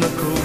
the cool